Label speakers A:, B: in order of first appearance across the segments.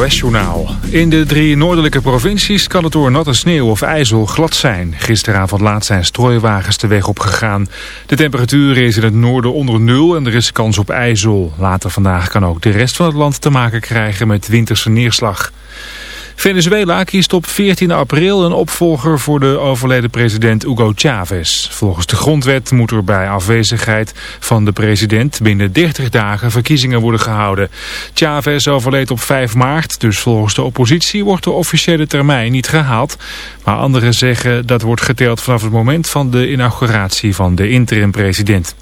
A: NOS-journaal. In de drie noordelijke provincies kan het door natte sneeuw of ijzel glad zijn. Gisteravond laat zijn strooiwagens de weg opgegaan. De temperatuur is in het noorden onder nul en er is kans op ijzel. Later vandaag kan ook de rest van het land te maken krijgen met winterse neerslag. Venezuela kiest op 14 april een opvolger voor de overleden president Hugo Chavez. Volgens de grondwet moet er bij afwezigheid van de president binnen 30 dagen verkiezingen worden gehouden. Chavez overleed op 5 maart, dus volgens de oppositie wordt de officiële termijn niet gehaald. Maar anderen zeggen dat wordt geteld vanaf het moment van de inauguratie van de interim-president.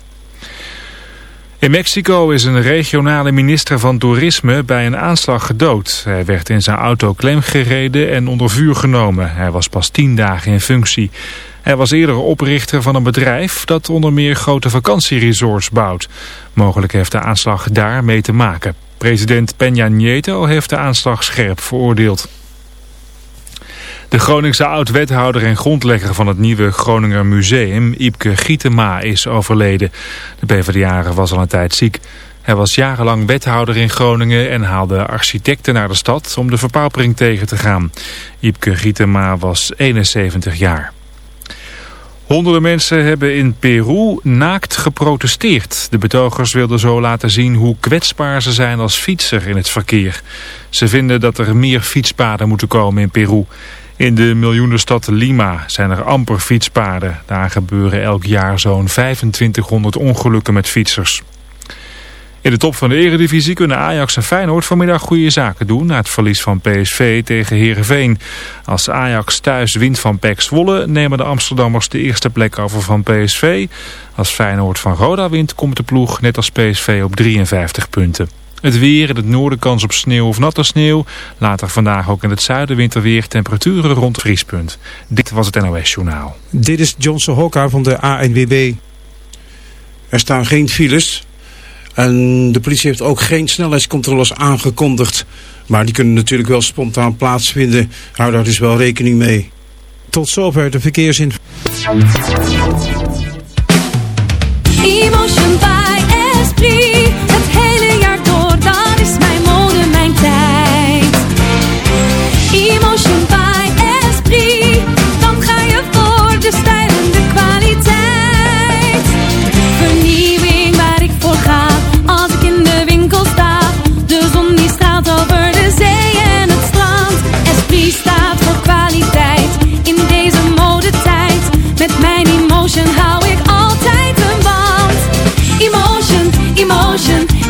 A: In Mexico is een regionale minister van toerisme bij een aanslag gedood. Hij werd in zijn auto klemgereden en onder vuur genomen. Hij was pas tien dagen in functie. Hij was eerder oprichter van een bedrijf dat onder meer grote vakantieresorts bouwt. Mogelijk heeft de aanslag daar mee te maken. President Peña Nieto heeft de aanslag scherp veroordeeld. De Groningse oud-wethouder en grondlegger van het nieuwe Groninger Museum, Iepke Gietema, is overleden. De PvdA was al een tijd ziek. Hij was jarenlang wethouder in Groningen en haalde architecten naar de stad om de verpaupering tegen te gaan. Iepke Gietema was 71 jaar. Honderden mensen hebben in Peru naakt geprotesteerd. De betogers wilden zo laten zien hoe kwetsbaar ze zijn als fietser in het verkeer. Ze vinden dat er meer fietspaden moeten komen in Peru. In de miljoenenstad Lima zijn er amper fietspaden. Daar gebeuren elk jaar zo'n 2500 ongelukken met fietsers. In de top van de eredivisie kunnen Ajax en Feyenoord vanmiddag goede zaken doen... na het verlies van PSV tegen Heerenveen. Als Ajax thuis wint van PEC Zwolle... nemen de Amsterdammers de eerste plek over van PSV. Als Feyenoord van Roda wint, komt de ploeg net als PSV op 53 punten. Het weer, in het noorden kans op sneeuw of natte sneeuw. Later vandaag ook in het zuiden winterweer temperaturen rond het vriespunt. Dit was het NOS Journaal.
B: Dit is Johnson Hokka van de ANWB. Er staan geen files. En de politie heeft ook geen snelheidscontroles aangekondigd. Maar die kunnen natuurlijk wel spontaan plaatsvinden. Hou daar dus wel rekening mee. Tot zover de verkeersinformatie.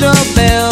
C: Doorbell,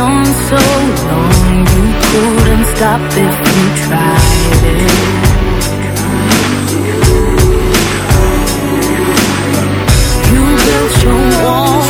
D: On so long, you couldn't stop if you tried it. You built your wall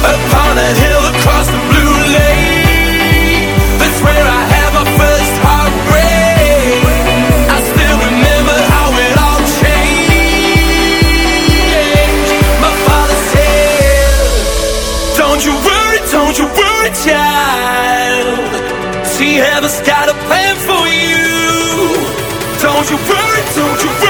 E: Upon a hill across the blue lake, that's where I had my first heartbreak. I still remember how it all changed. My father said, Don't you worry, don't you worry, child. See, heaven's got a plan for you. Don't you worry, don't you worry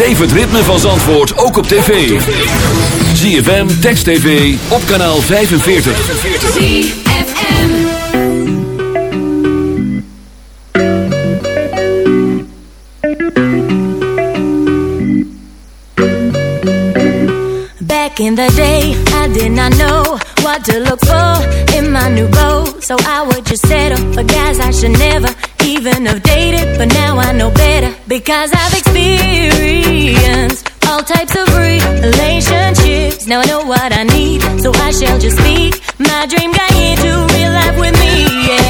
F: Beleef het ritme van Zandvoort ook op tv. ZFM, Text TV, op kanaal 45.
G: Back in the day, I did not know what to look for in my new beau. So I would just settle for guys I should never even have dated. But now I know better because I've experienced all types of relationships. Now I know what I need, so I shall just speak my dream guy into real life with me. Yeah.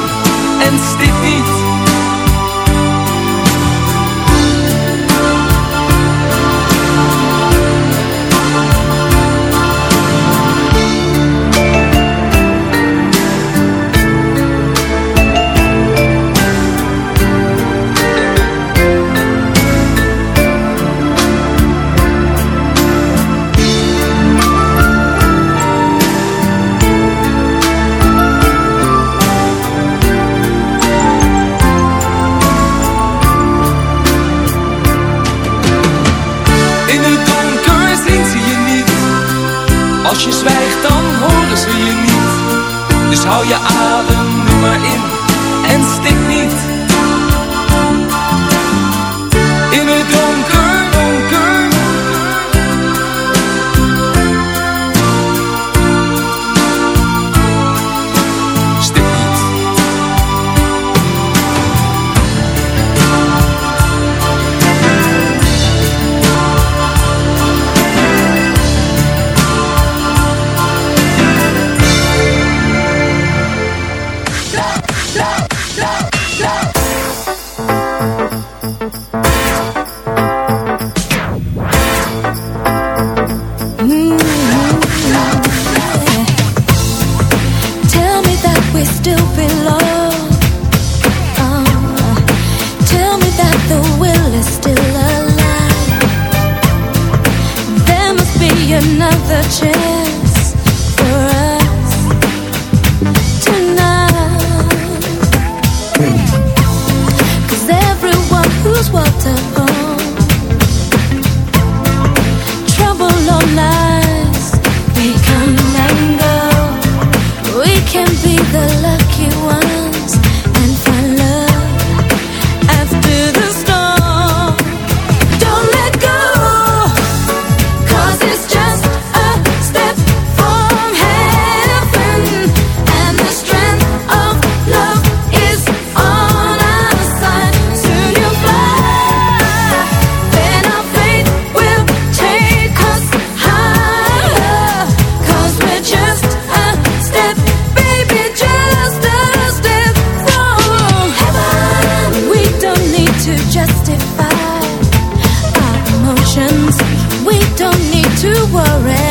H: don't need to worry.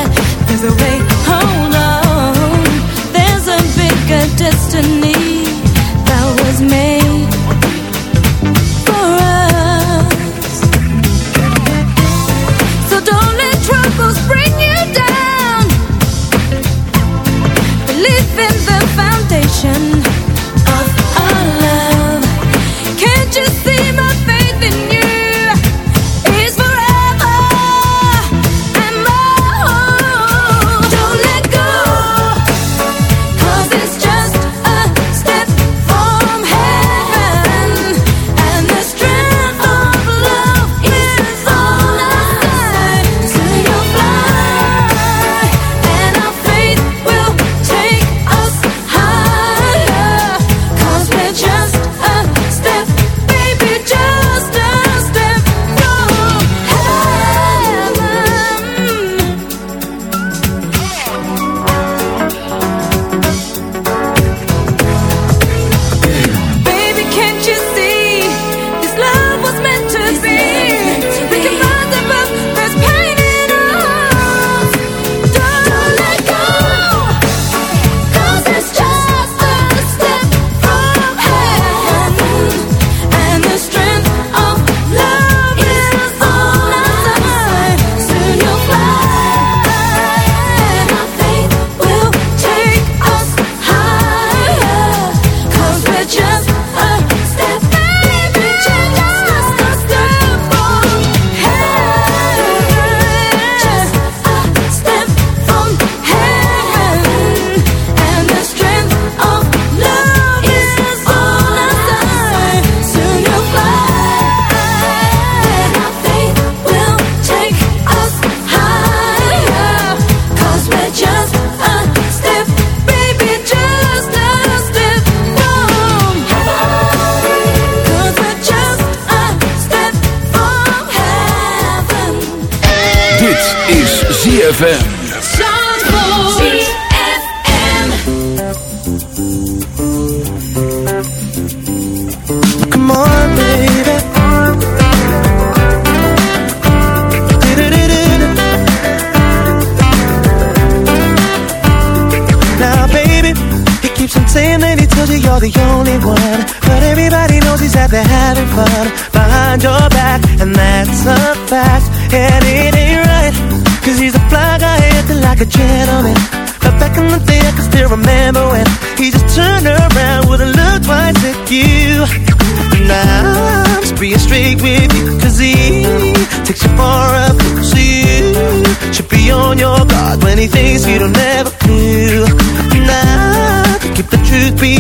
H: There's a way, hold on. There's a bigger destiny. ZFM.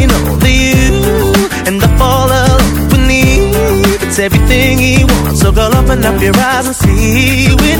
H: Being only you, and I fall alone beneath. It's everything he wants, so girl, open up your eyes and see with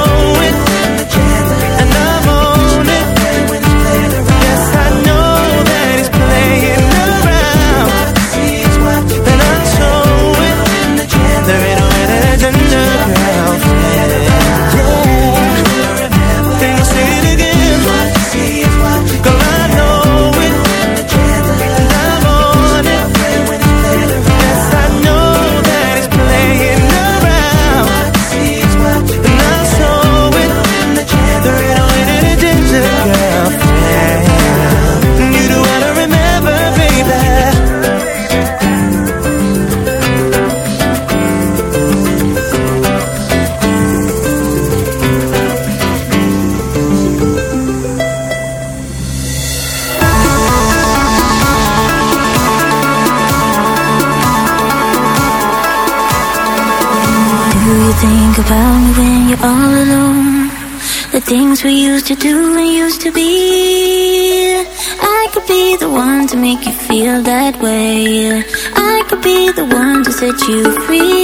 D: set you free.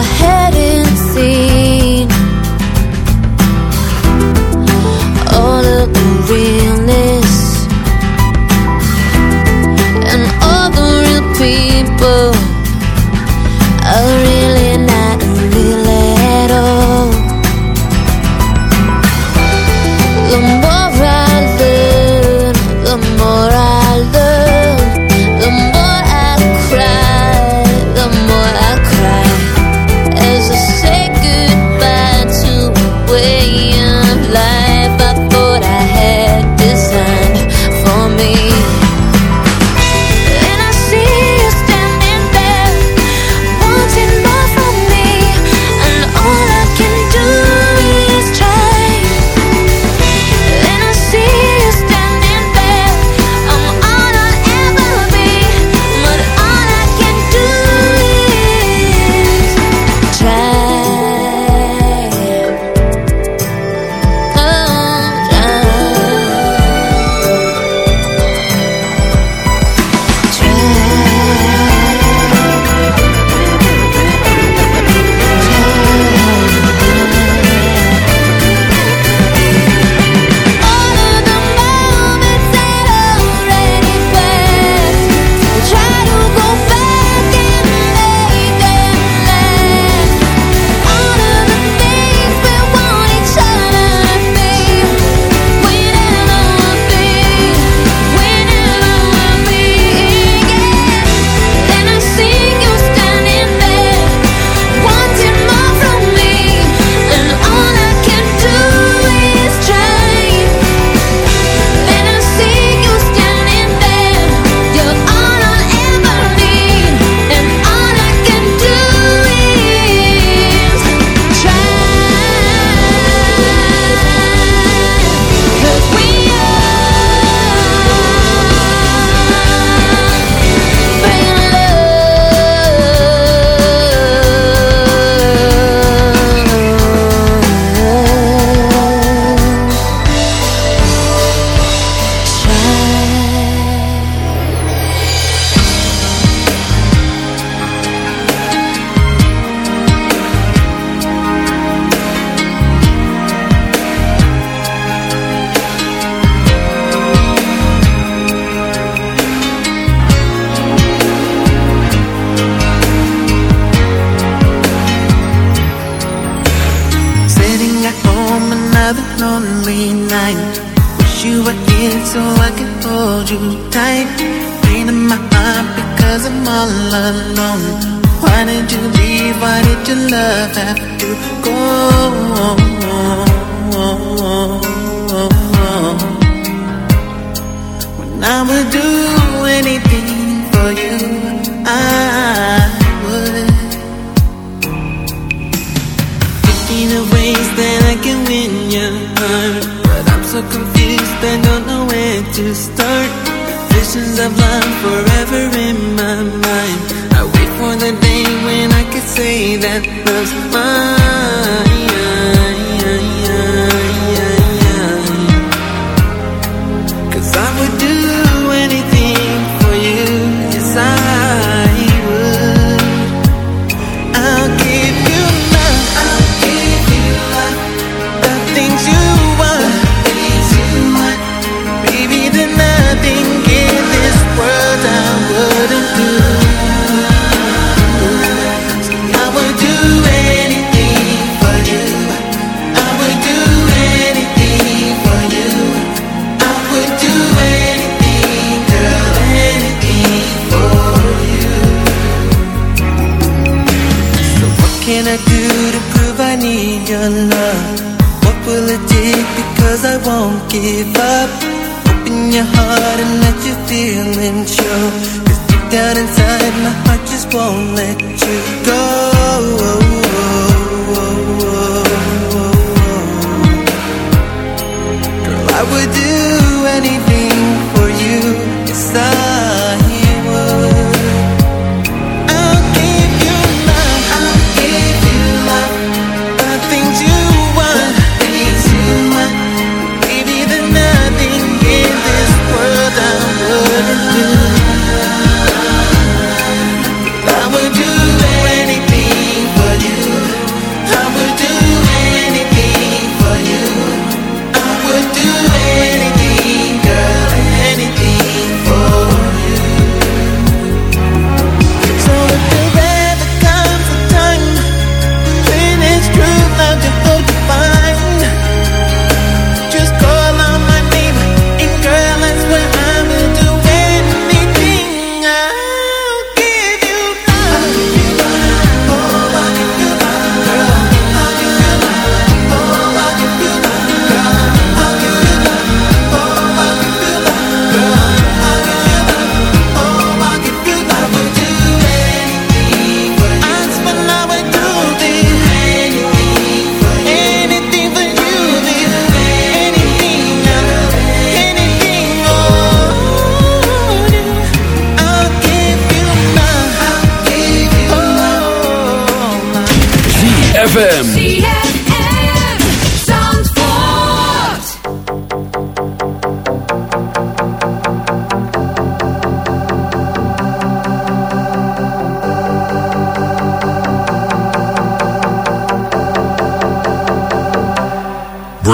D: Wish I do
H: anything give up. Open your heart and let your feelings show. Cause deep down inside, my heart just won't let you go. Girl, I would do anything for you. Yes, I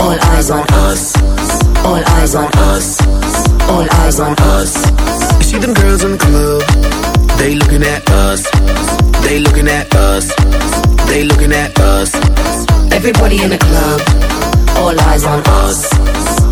I: all eyes on us. All eyes on us. All eyes on us.
J: You see them girls in the club, they looking at us. They looking at us. They looking at us.
I: Everybody in the club, all eyes on us.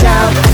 J: shout